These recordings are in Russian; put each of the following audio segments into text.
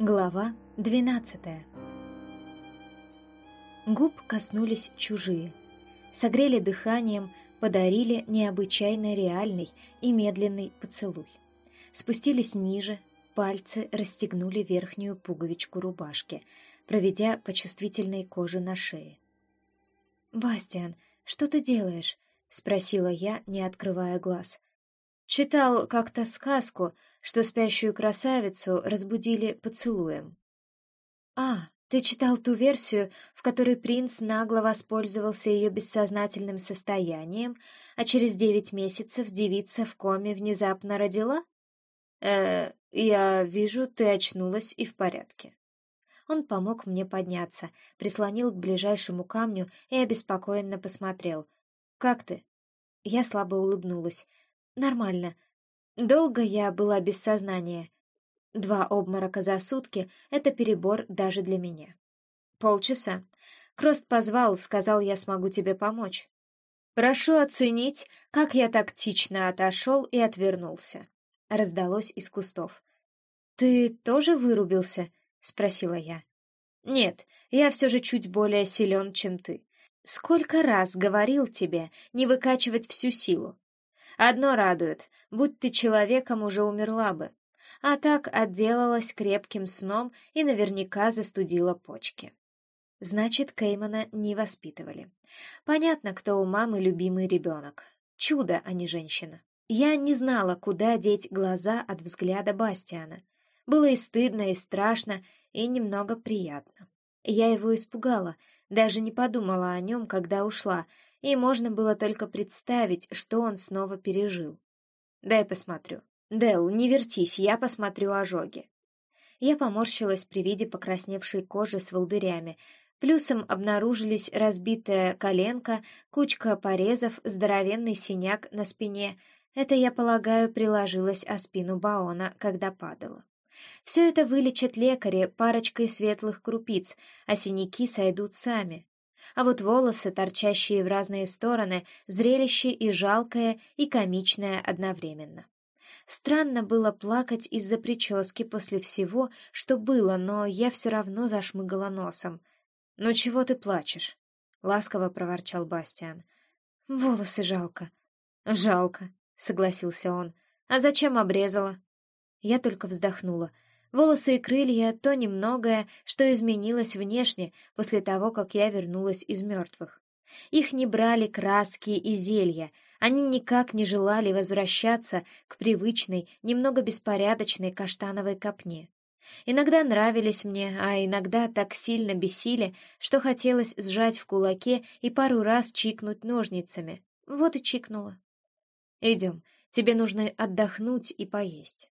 Глава двенадцатая Губ коснулись чужие. Согрели дыханием, подарили необычайно реальный и медленный поцелуй. Спустились ниже, пальцы расстегнули верхнюю пуговичку рубашки, проведя по чувствительной коже на шее. «Бастиан, что ты делаешь?» — спросила я, не открывая глаз. Читал как-то сказку, что спящую красавицу разбудили поцелуем. «А, ты читал ту версию, в которой принц нагло воспользовался ее бессознательным состоянием, а через девять месяцев девица в коме внезапно родила?» «Э, я вижу, ты очнулась и в порядке». Он помог мне подняться, прислонил к ближайшему камню и обеспокоенно посмотрел. «Как ты?» Я слабо улыбнулась. Нормально. Долго я была без сознания. Два обморока за сутки — это перебор даже для меня. Полчаса. Крост позвал, сказал, я смогу тебе помочь. Прошу оценить, как я тактично отошел и отвернулся. Раздалось из кустов. «Ты тоже вырубился?» — спросила я. «Нет, я все же чуть более силен, чем ты. Сколько раз говорил тебе не выкачивать всю силу? Одно радует, будь ты человеком, уже умерла бы. А так отделалась крепким сном и наверняка застудила почки. Значит, Кеймана не воспитывали. Понятно, кто у мамы любимый ребенок. Чудо, а не женщина. Я не знала, куда деть глаза от взгляда Бастиана. Было и стыдно, и страшно, и немного приятно. Я его испугала, даже не подумала о нем, когда ушла, и можно было только представить, что он снова пережил. «Дай посмотрю». «Дел, не вертись, я посмотрю ожоги». Я поморщилась при виде покрасневшей кожи с волдырями. Плюсом обнаружились разбитая коленка, кучка порезов, здоровенный синяк на спине. Это, я полагаю, приложилось о спину Баона, когда падала. Все это вылечат лекари парочкой светлых крупиц, а синяки сойдут сами. А вот волосы, торчащие в разные стороны, зрелище и жалкое, и комичное одновременно. Странно было плакать из-за прически после всего, что было, но я все равно зашмыгала носом. «Ну чего ты плачешь?» — ласково проворчал Бастиан. «Волосы жалко». «Жалко», — согласился он. «А зачем обрезала?» Я только вздохнула — Волосы и крылья — то немногое, что изменилось внешне после того, как я вернулась из мертвых. Их не брали краски и зелья, они никак не желали возвращаться к привычной, немного беспорядочной каштановой копне. Иногда нравились мне, а иногда так сильно бесили, что хотелось сжать в кулаке и пару раз чикнуть ножницами. Вот и чикнула. «Идем, тебе нужно отдохнуть и поесть».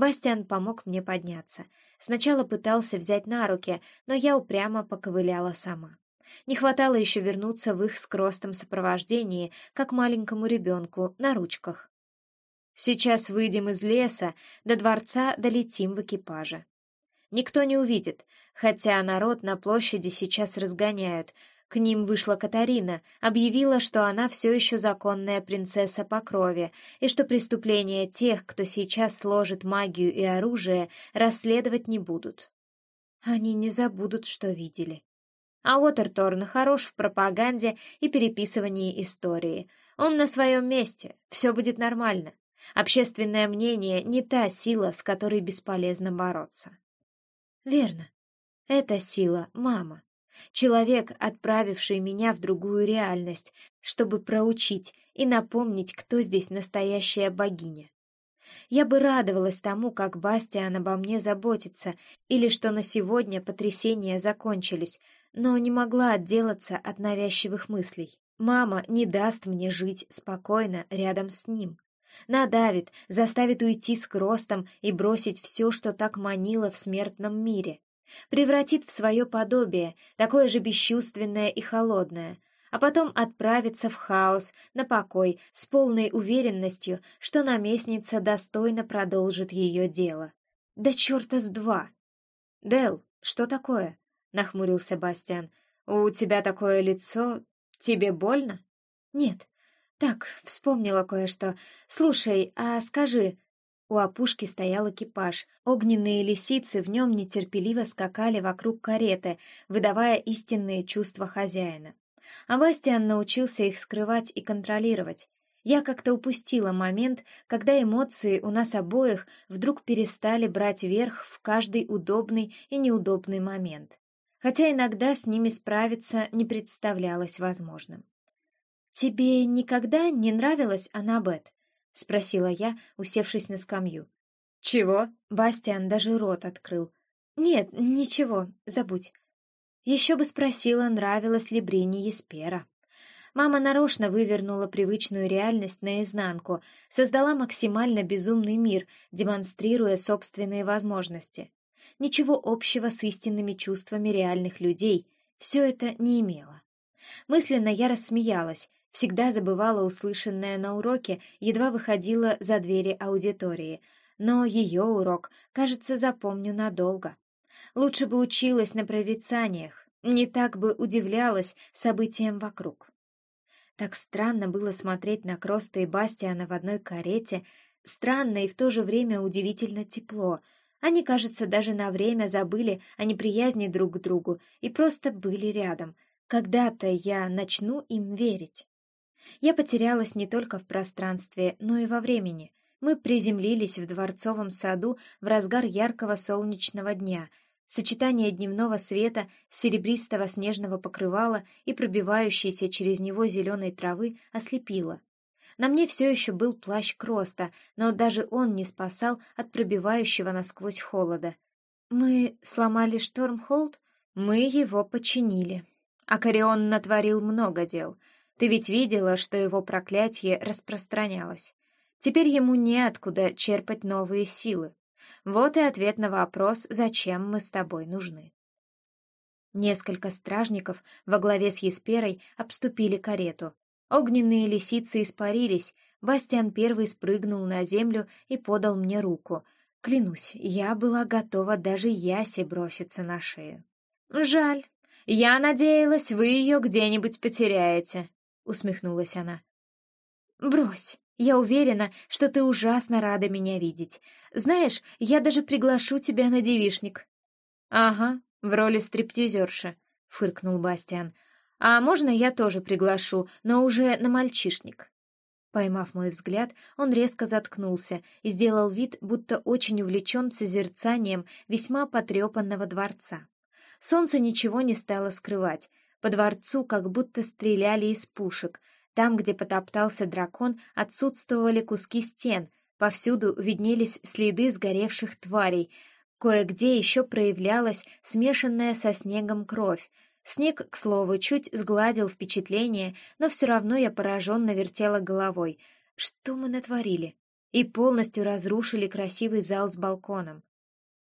Бастиан помог мне подняться. Сначала пытался взять на руки, но я упрямо поковыляла сама. Не хватало еще вернуться в их с сопровождении, как маленькому ребенку, на ручках. Сейчас выйдем из леса, до дворца долетим в экипаже. Никто не увидит, хотя народ на площади сейчас разгоняют, к ним вышла Катарина, объявила, что она все еще законная принцесса по крови, и что преступления тех, кто сейчас сложит магию и оружие, расследовать не будут. Они не забудут, что видели. А Уотерторн хорош в пропаганде и переписывании истории. Он на своем месте, все будет нормально. Общественное мнение не та сила, с которой бесполезно бороться. Верно. Это сила мама. Человек, отправивший меня в другую реальность, чтобы проучить и напомнить, кто здесь настоящая богиня. Я бы радовалась тому, как Бастиан обо мне заботится, или что на сегодня потрясения закончились, но не могла отделаться от навязчивых мыслей. Мама не даст мне жить спокойно рядом с ним. Надавит, заставит уйти с кростом и бросить все, что так манило в смертном мире превратит в свое подобие, такое же бесчувственное и холодное, а потом отправится в хаос, на покой, с полной уверенностью, что наместница достойно продолжит ее дело. Да черта с два! Дел, что такое? — нахмурился Бастиан. «У тебя такое лицо... Тебе больно?» «Нет. Так, вспомнила кое-что. Слушай, а скажи, У опушки стоял экипаж. Огненные лисицы в нем нетерпеливо скакали вокруг кареты, выдавая истинные чувства хозяина. А Бастиан научился их скрывать и контролировать. Я как-то упустила момент, когда эмоции у нас обоих вдруг перестали брать верх в каждый удобный и неудобный момент. Хотя иногда с ними справиться не представлялось возможным. «Тебе никогда не нравилась Аннабет?» — спросила я, усевшись на скамью. «Чего?» — Бастиан даже рот открыл. «Нет, ничего, забудь. Еще бы спросила, нравилась ли Брине Еспера. Мама нарочно вывернула привычную реальность наизнанку, создала максимально безумный мир, демонстрируя собственные возможности. Ничего общего с истинными чувствами реальных людей все это не имело. Мысленно я рассмеялась, Всегда забывала услышанное на уроке, едва выходила за двери аудитории. Но ее урок, кажется, запомню надолго. Лучше бы училась на прорицаниях, не так бы удивлялась событиям вокруг. Так странно было смотреть на Кроста и Бастиана в одной карете, странно и в то же время удивительно тепло. Они, кажется, даже на время забыли о неприязни друг к другу и просто были рядом. Когда-то я начну им верить. Я потерялась не только в пространстве, но и во времени. Мы приземлились в дворцовом саду в разгар яркого солнечного дня. Сочетание дневного света, серебристого снежного покрывала и пробивающейся через него зеленой травы ослепило. На мне все еще был плащ Кроста, но даже он не спасал от пробивающего насквозь холода. Мы сломали Штормхолд? Мы его починили. Акарион натворил много дел — ты ведь видела, что его проклятие распространялось. Теперь ему неоткуда черпать новые силы. Вот и ответ на вопрос, зачем мы с тобой нужны. Несколько стражников во главе с Есперой обступили карету. Огненные лисицы испарились, Бастиан первый спрыгнул на землю и подал мне руку. Клянусь, я была готова даже Ясе броситься на шею. «Жаль. Я надеялась, вы ее где-нибудь потеряете», усмехнулась она. Брось. Я уверена, что ты ужасно рада меня видеть. Знаешь, я даже приглашу тебя на девишник. Ага, в роли стриптизерши, фыркнул Бастиан. А можно я тоже приглашу, но уже на мальчишник? Поймав мой взгляд, он резко заткнулся и сделал вид, будто очень увлечен созерцанием весьма потрепанного дворца. Солнце ничего не стало скрывать, по дворцу как будто стреляли из пушек. Там, где потоптался дракон, отсутствовали куски стен. Повсюду виднелись следы сгоревших тварей. Кое-где еще проявлялась смешанная со снегом кровь. Снег, к слову, чуть сгладил впечатление, но все равно я пораженно вертела головой. Что мы натворили? И полностью разрушили красивый зал с балконом.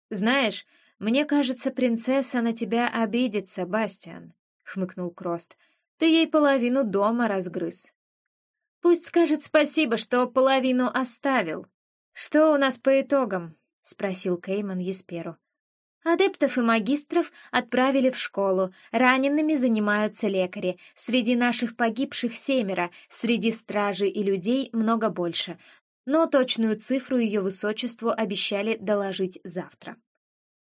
«Знаешь, мне кажется, принцесса на тебя обидится, Бастиан», — хмыкнул Крост. «Ты ей половину дома разгрыз». «Пусть скажет спасибо, что половину оставил. Что у нас по итогам?» — спросил Кейман Есперу. Адептов и магистров отправили в школу, ранеными занимаются лекари. Среди наших погибших семеро, среди стражи и людей много больше. Но точную цифру ее высочеству обещали доложить завтра.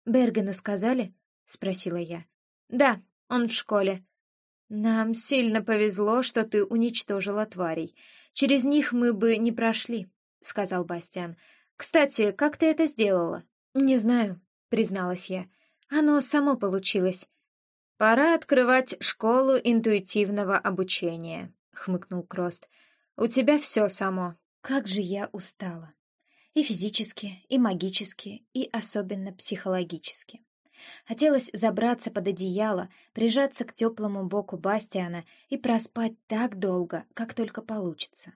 «Бергену сказали?» — спросила я. «Да, он в школе. Нам сильно повезло, что ты уничтожила тварей. Через них мы бы не прошли, сказал Бастиан. Кстати, как ты это сделала? Не знаю, призналась я. Оно само получилось. Пора открывать школу интуитивного обучения, хмыкнул Крост. У тебя все само. Как же я устала. И физически, и магически, и особенно психологически. Хотелось забраться под одеяло, прижаться к теплому боку Бастиана и проспать так долго, как только получится.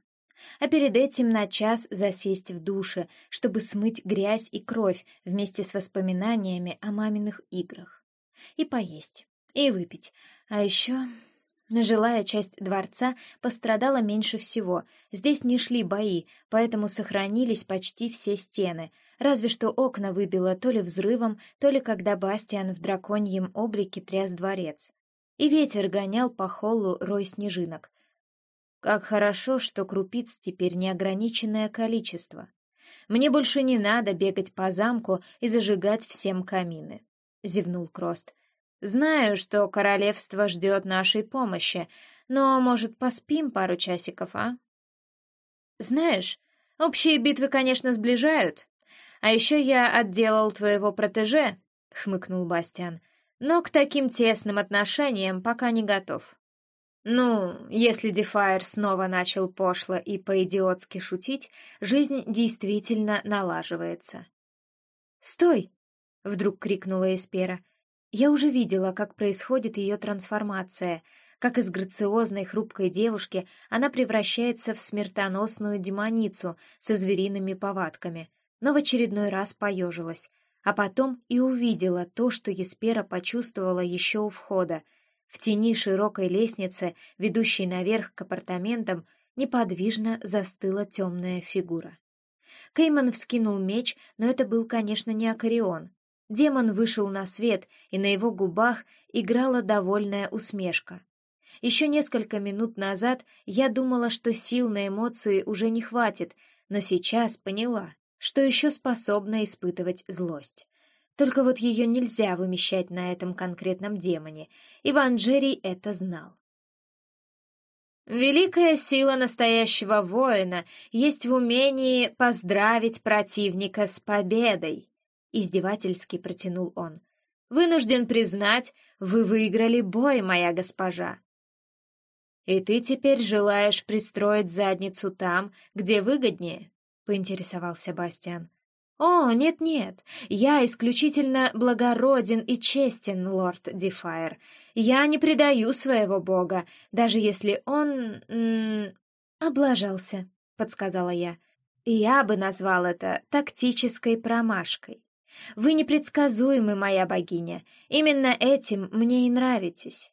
А перед этим на час засесть в душе, чтобы смыть грязь и кровь вместе с воспоминаниями о маминых играх. И поесть, и выпить. А еще Жилая часть дворца пострадала меньше всего. Здесь не шли бои, поэтому сохранились почти все стены, разве что окна выбило то ли взрывом, то ли когда Бастиан в драконьем облике тряс дворец. И ветер гонял по холлу рой снежинок. Как хорошо, что крупиц теперь неограниченное количество. Мне больше не надо бегать по замку и зажигать всем камины», — зевнул Крост. «Знаю, что королевство ждет нашей помощи, но, может, поспим пару часиков, а?» «Знаешь, общие битвы, конечно, сближают. А еще я отделал твоего протеже», — хмыкнул Бастиан, «но к таким тесным отношениям пока не готов». Ну, если Дефайр снова начал пошло и по-идиотски шутить, жизнь действительно налаживается. «Стой!» — вдруг крикнула Эспера. Я уже видела, как происходит ее трансформация, как из грациозной хрупкой девушки она превращается в смертоносную демоницу со звериными повадками, но в очередной раз поежилась, а потом и увидела то, что Еспера почувствовала еще у входа — в тени широкой лестницы, ведущей наверх к апартаментам, неподвижно застыла темная фигура. Кейман вскинул меч, но это был, конечно, не Акарион. Демон вышел на свет, и на его губах играла довольная усмешка. Еще несколько минут назад я думала, что сил на эмоции уже не хватит, но сейчас поняла, что еще способна испытывать злость. Только вот ее нельзя вымещать на этом конкретном демоне. Иван Джерри это знал. Великая сила настоящего воина есть в умении поздравить противника с победой, издевательски протянул он. Вынужден признать, вы выиграли бой, моя госпожа. И ты теперь желаешь пристроить задницу там, где выгоднее? Поинтересовался Бастиан. «О, нет-нет, я исключительно благороден и честен, лорд Дефайр. Я не предаю своего бога, даже если он... Облажался», — подсказала я. «Я бы назвал это тактической промашкой. Вы непредсказуемы, моя богиня. Именно этим мне и нравитесь».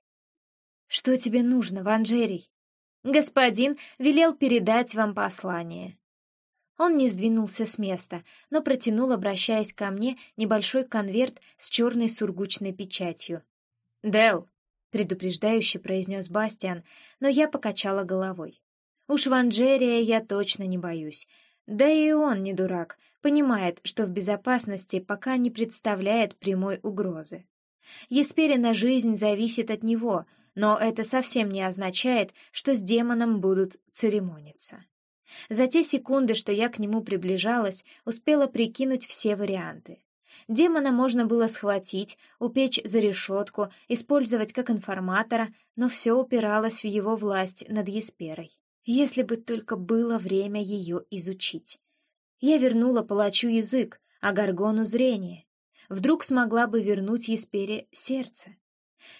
«Что тебе нужно, Ванжерий?» «Господин велел передать вам послание». Он не сдвинулся с места, но протянул, обращаясь ко мне, небольшой конверт с черной сургучной печатью. «Дел!» — предупреждающе произнес Бастиан, но я покачала головой. «Уж Ванжерия я точно не боюсь. Да и он не дурак, понимает, что в безопасности пока не представляет прямой угрозы. Есперина жизнь зависит от него, но это совсем не означает, что с демоном будут церемониться. За те секунды, что я к нему приближалась, успела прикинуть все варианты. Демона можно было схватить, упечь за решетку, использовать как информатора, но все упиралось в его власть над Есперой. Если бы только было время ее изучить. Я вернула палачу язык, а Гаргону зрение. Вдруг смогла бы вернуть Еспере сердце.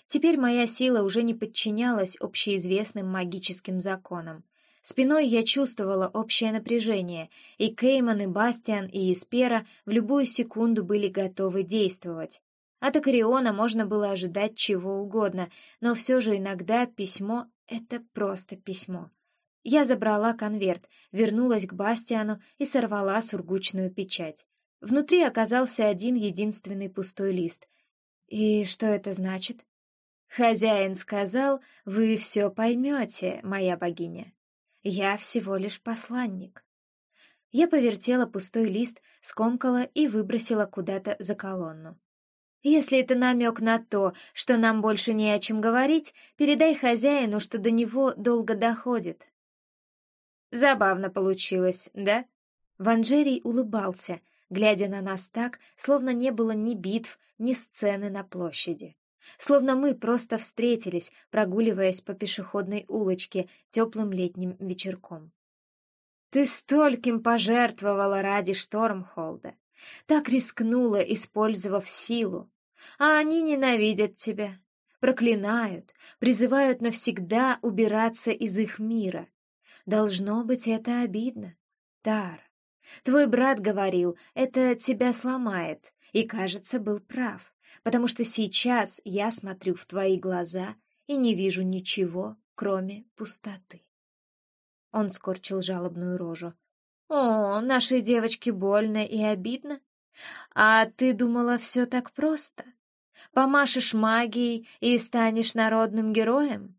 Теперь моя сила уже не подчинялась общеизвестным магическим законам. Спиной я чувствовала общее напряжение, и Кейман, и Бастиан, и Испера в любую секунду были готовы действовать. От Акариона можно было ожидать чего угодно, но все же иногда письмо — это просто письмо. Я забрала конверт, вернулась к Бастиану и сорвала сургучную печать. Внутри оказался один единственный пустой лист. И что это значит? Хозяин сказал, вы все поймете, моя богиня. Я всего лишь посланник. Я повертела пустой лист, скомкала и выбросила куда-то за колонну. Если это намек на то, что нам больше не о чем говорить, передай хозяину, что до него долго доходит. Забавно получилось, да? Ванжерий улыбался, глядя на нас так, словно не было ни битв, ни сцены на площади. Словно мы просто встретились, прогуливаясь по пешеходной улочке теплым летним вечерком. Ты стольким пожертвовала ради Штормхолда, так рискнула, использовав силу, а они ненавидят тебя, проклинают, призывают навсегда убираться из их мира. Должно быть, это обидно. Тар, твой брат говорил, это тебя сломает, и, кажется, был прав потому что сейчас я смотрю в твои глаза и не вижу ничего, кроме пустоты. Он скорчил жалобную рожу. «О, нашей девочке больно и обидно. А ты думала, все так просто? Помашешь магией и станешь народным героем?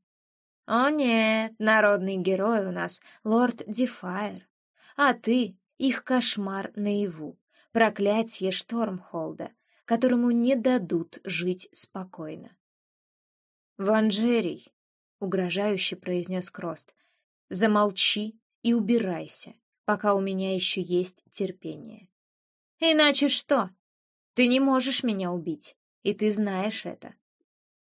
О нет, народный герой у нас лорд Дефайр. А ты их кошмар наяву, проклятие Штормхолда, которому не дадут жить спокойно. «Ванжерий», — угрожающе произнес Крост, — «замолчи и убирайся, пока у меня еще есть терпение. Иначе что? Ты не можешь меня убить, и ты знаешь это.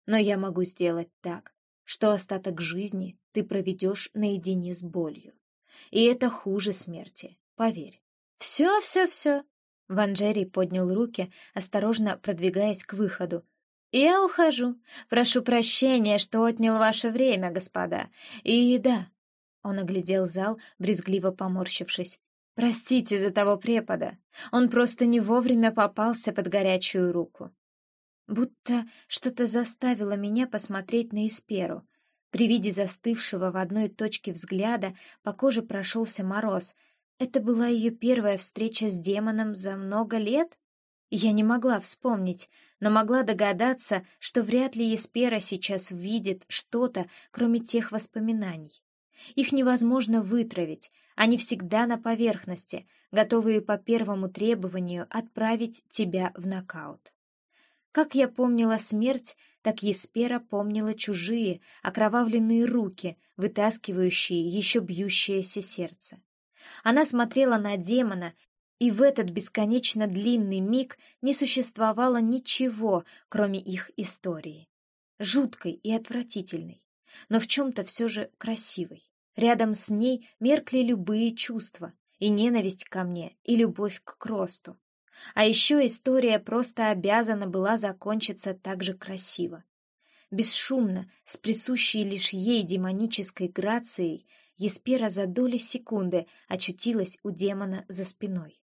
Но я могу сделать так, что остаток жизни ты проведешь наедине с болью. И это хуже смерти, поверь. Все, все. Ванжерий поднял руки, осторожно продвигаясь к выходу. «Я ухожу. Прошу прощения, что отнял ваше время, господа. И да...» Он оглядел зал, брезгливо поморщившись. «Простите за того препода. Он просто не вовремя попался под горячую руку». Будто что-то заставило меня посмотреть на Исперу. При виде застывшего в одной точке взгляда по коже прошелся мороз. Это была ее первая встреча с демоном за много лет? Я не могла вспомнить, но могла догадаться, что вряд ли Еспера сейчас видит что-то, кроме тех воспоминаний. Их невозможно вытравить, они всегда на поверхности, готовые по первому требованию отправить тебя в нокаут. Как я помнила смерть, так Еспера помнила чужие, окровавленные руки, вытаскивающие еще бьющееся сердце. Она смотрела на демона и в этот бесконечно длинный миг не существовало ничего, кроме их истории. Жуткой и отвратительной, но в чем-то все же красивой. Рядом с ней меркли любые чувства, и ненависть ко мне, и любовь к Кросту. А еще история просто обязана была закончиться так же красиво. Бесшумно, с присущей лишь ей демонической грацией, Еспера за доли секунды очутилась у демона за спиной.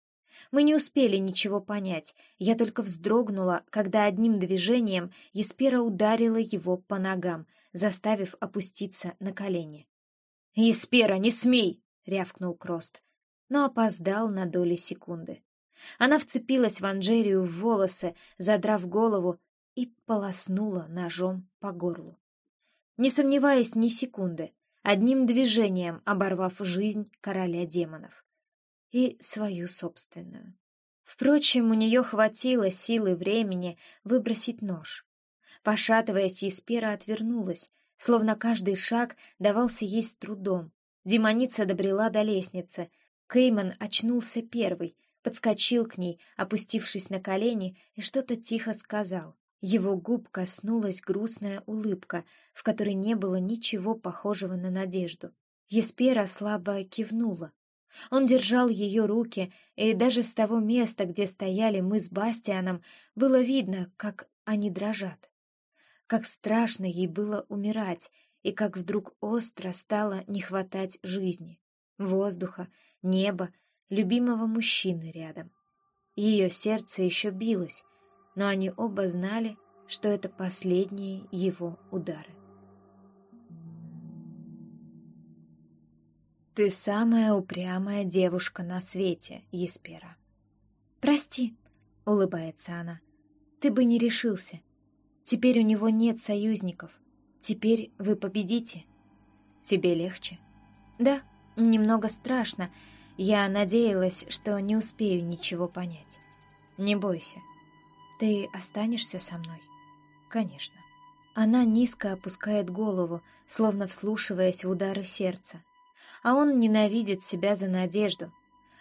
Мы не успели ничего понять, я только вздрогнула, когда одним движением Еспера ударила его по ногам, заставив опуститься на колени. «Еспера, не смей!» — рявкнул Крост, но опоздал на доли секунды. Она вцепилась в Анжерию в волосы, задрав голову, и полоснула ножом по горлу. Не сомневаясь ни секунды, одним движением оборвав жизнь короля демонов и свою собственную. Впрочем, у нее хватило силы времени выбросить нож. Пошатываясь, Еспера отвернулась, словно каждый шаг давался ей с трудом. Демоница добрела до лестницы. Кейман очнулся первый, подскочил к ней, опустившись на колени, и что-то тихо сказал. Его губ коснулась грустная улыбка, в которой не было ничего похожего на надежду. Еспера слабо кивнула, он держал ее руки, и даже с того места, где стояли мы с Бастианом, было видно, как они дрожат. Как страшно ей было умирать, и как вдруг остро стало не хватать жизни, воздуха, неба, любимого мужчины рядом. Ее сердце еще билось, но они оба знали, что это последние его удары. «Ты самая упрямая девушка на свете, Еспера». «Прости», — улыбается она, — «ты бы не решился. Теперь у него нет союзников. Теперь вы победите. Тебе легче?» «Да, немного страшно. Я надеялась, что не успею ничего понять. Не бойся. Ты останешься со мной?» «Конечно». Она низко опускает голову, словно вслушиваясь в удары сердца, а он ненавидит себя за надежду.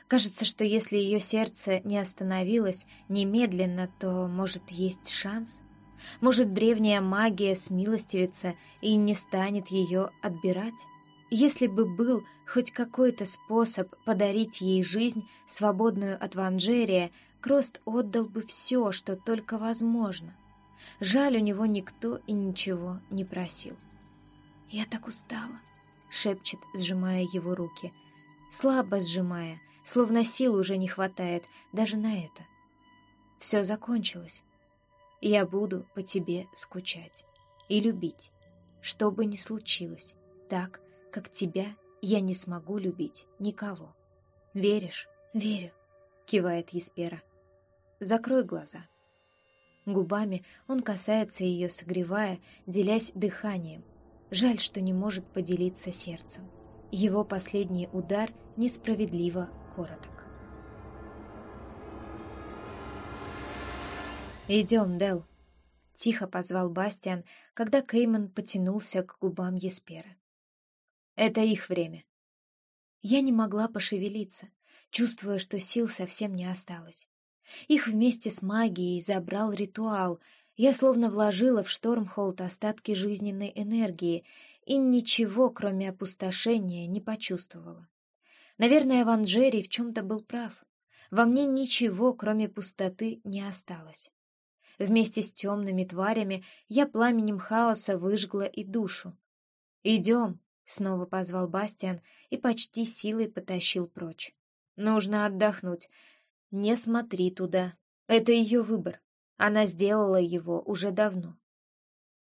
Кажется, что если ее сердце не остановилось немедленно, то, может, есть шанс? Может, древняя магия смилостивится и не станет ее отбирать? Если бы был хоть какой-то способ подарить ей жизнь, свободную от Ванжерия, Крост отдал бы все, что только возможно. Жаль, у него никто и ничего не просил. «Я так устала», шепчет, сжимая его руки. Слабо сжимая, словно сил уже не хватает даже на это. Все закончилось. Я буду по тебе скучать и любить, что бы ни случилось, так, как тебя я не смогу любить никого. Веришь? Верю, кивает Еспера. Закрой глаза. Губами он касается ее, согревая, делясь дыханием, Жаль, что не может поделиться сердцем. Его последний удар несправедливо короток. «Идем, Дел», — тихо позвал Бастиан, когда Кейман потянулся к губам Еспера. «Это их время». Я не могла пошевелиться, чувствуя, что сил совсем не осталось. Их вместе с магией забрал ритуал. Я словно вложила в Штормхолд остатки жизненной энергии и ничего, кроме опустошения, не почувствовала. Наверное, Ван Джерри в чем-то был прав. Во мне ничего, кроме пустоты, не осталось. Вместе с темными тварями я пламенем хаоса выжгла и душу. «Идем!» — снова позвал Бастиан и почти силой потащил прочь. «Нужно отдохнуть. Не смотри туда. Это ее выбор. Она сделала его уже давно».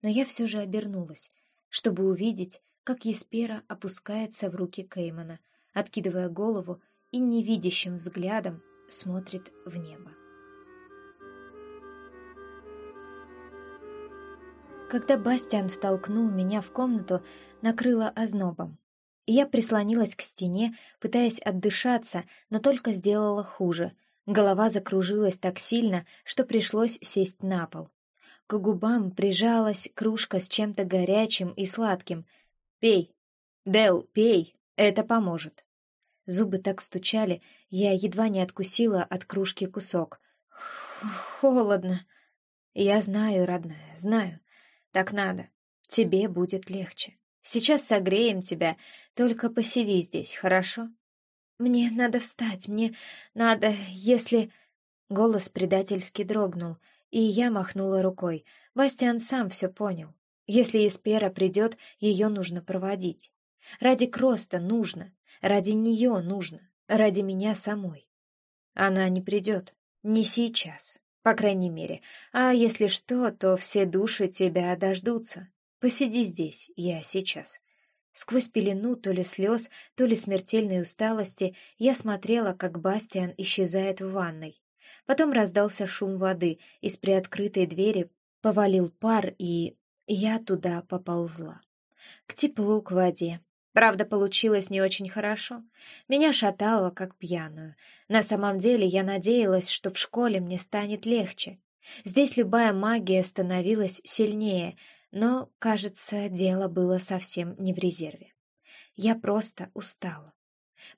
Но я все же обернулась, чтобы увидеть, как Еспера опускается в руки Кеймана, откидывая голову и невидящим взглядом смотрит в небо. Когда Бастиан втолкнул меня в комнату, накрыло ознобом. Я прислонилась к стене, пытаясь отдышаться, но только сделала хуже. Голова закружилась так сильно, что пришлось сесть на пол. К губам прижалась кружка с чем-то горячим и сладким. «Пей! Дел, пей! Это поможет!» Зубы так стучали, я едва не откусила от кружки кусок. «Холодно!» «Я знаю, родная, знаю. Так надо. Тебе будет легче. Сейчас согреем тебя, только посиди здесь, хорошо?» «Мне надо встать, мне надо, если...» Голос предательски дрогнул — и я махнула рукой. Бастиан сам все понял. Если Эспера придет, ее нужно проводить. Ради Кроста нужно, ради нее нужно, ради меня самой. Она не придет, не сейчас, по крайней мере. А если что, то все души тебя дождутся. Посиди здесь, я сейчас. Сквозь пелену то ли слез, то ли смертельной усталости я смотрела, как Бастиан исчезает в ванной. Потом раздался шум воды, из приоткрытой двери повалил пар, и я туда поползла. К теплу, к воде. Правда, получилось не очень хорошо. Меня шатало, как пьяную. На самом деле я надеялась, что в школе мне станет легче. Здесь любая магия становилась сильнее, но, кажется, дело было совсем не в резерве. Я просто устала.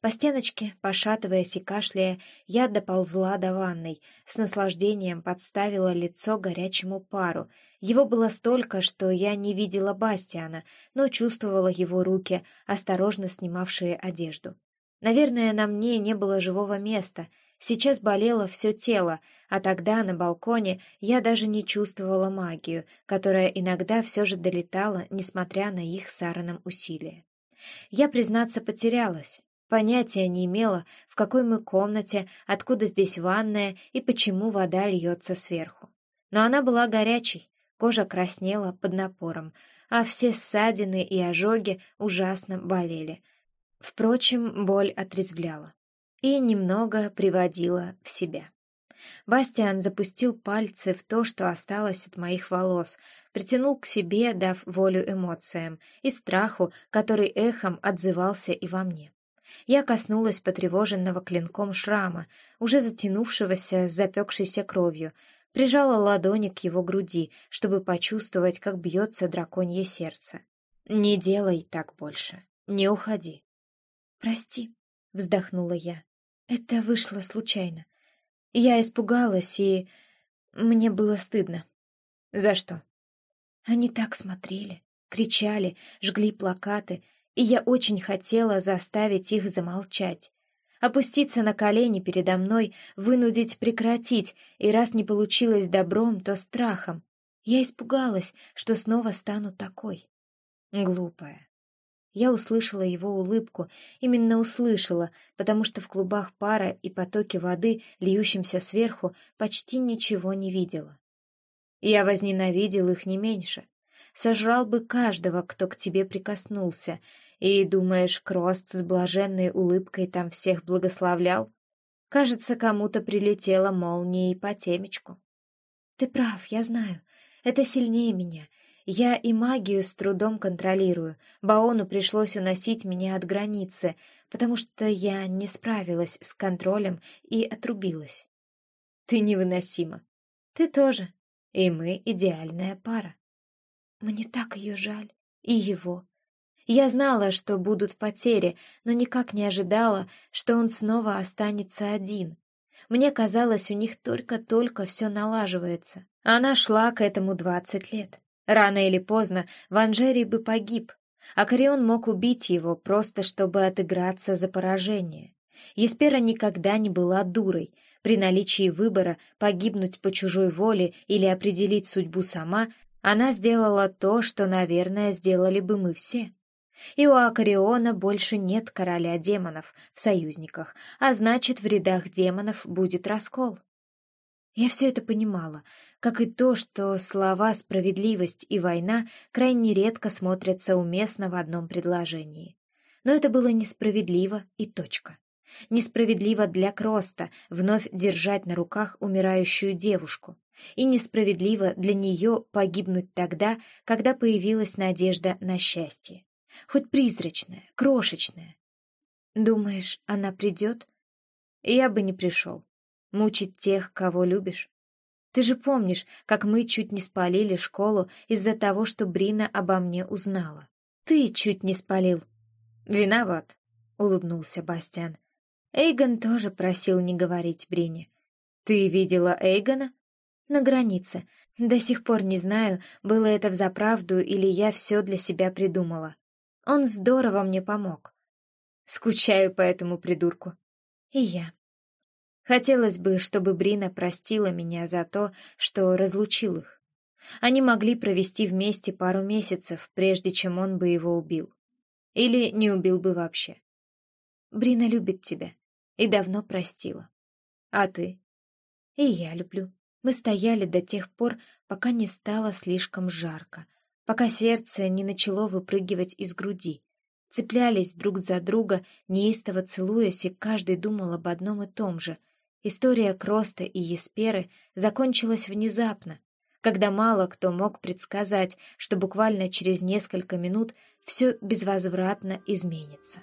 По стеночке, пошатываясь и кашляя, я доползла до ванной, с наслаждением подставила лицо горячему пару. Его было столько, что я не видела Бастиана, но чувствовала его руки, осторожно снимавшие одежду. Наверное, на мне не было живого места. Сейчас болело все тело, а тогда на балконе я даже не чувствовала магию, которая иногда все же долетала, несмотря на их с Аароном усилия. Я, признаться, потерялась. Понятия не имела, в какой мы комнате, откуда здесь ванная и почему вода льется сверху. Но она была горячей, кожа краснела под напором, а все ссадины и ожоги ужасно болели. Впрочем, боль отрезвляла и немного приводила в себя. Бастиан запустил пальцы в то, что осталось от моих волос, притянул к себе, дав волю эмоциям и страху, который эхом отзывался и во мне. Я коснулась потревоженного клинком шрама, уже затянувшегося с запекшейся кровью, прижала ладони к его груди, чтобы почувствовать, как бьется драконье сердце. «Не делай так больше. Не уходи». «Прости», — вздохнула я. «Это вышло случайно. Я испугалась, и мне было стыдно». «За что?» Они так смотрели, кричали, жгли плакаты, и я очень хотела заставить их замолчать. Опуститься на колени передо мной, вынудить прекратить, и раз не получилось добром, то страхом. Я испугалась, что снова стану такой. Глупая. Я услышала его улыбку, именно услышала, потому что в клубах пара и потоке воды, льющемся сверху, почти ничего не видела. Я возненавидел их не меньше сожрал бы каждого, кто к тебе прикоснулся. И, думаешь, Крост с блаженной улыбкой там всех благословлял? Кажется, кому-то прилетела молнией по темечку. Ты прав, я знаю. Это сильнее меня. Я и магию с трудом контролирую. Баону пришлось уносить меня от границы. потому что я не справилась с контролем и отрубилась. Ты невыносима. Ты тоже. И мы идеальная пара. Мне так ее жаль. И его. Я знала, что будут потери, но никак не ожидала, что он снова останется один. Мне казалось, у них только-только все налаживается. Она шла к этому двадцать лет. Рано или поздно Ванжери бы погиб, а Корион мог убить его, просто чтобы отыграться за поражение. Еспера никогда не была дурой. При наличии выбора погибнуть по чужой воле или определить судьбу сама, она сделала то, что, наверное, сделали бы мы все. И у Акариона больше нет короля демонов в союзниках, а значит, в рядах демонов будет раскол. Я все это понимала, как и то, что слова «справедливость» и «война» крайне редко смотрятся уместно в одном предложении. Но это было несправедливо и точка. Несправедливо для Кроста вновь держать на руках умирающую девушку. И несправедливо для нее погибнуть тогда, когда появилась надежда на счастье. Хоть призрачная, крошечная. Думаешь, она придет? Я бы не пришел. Мучить тех, кого любишь. Ты же помнишь, как мы чуть не спалили школу из-за того, что Брина обо мне узнала. Ты чуть не спалил. Виноват, улыбнулся Бастиан. Эйгон тоже просил не говорить Брине. Ты видела Эйгона? На границе. До сих пор не знаю, было это взаправду или я все для себя придумала. Он здорово мне помог. Скучаю по этому придурку. И я. Хотелось бы, чтобы Брина простила меня за то, что разлучил их. Они могли провести вместе пару месяцев, прежде чем он бы его убил. Или не убил бы вообще. Брина любит тебя и давно простила. А ты? И я люблю. Мы стояли до тех пор, пока не стало слишком жарко, пока сердце не начало выпрыгивать из груди. Цеплялись друг за друга, неистово целуясь, и каждый думал об одном и том же — История Кроста и Есперы закончилась внезапно, когда мало кто мог предсказать, что буквально через несколько минут все безвозвратно изменится.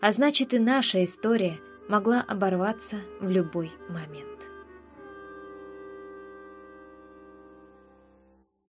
А значит, и наша история могла оборваться в любой момент.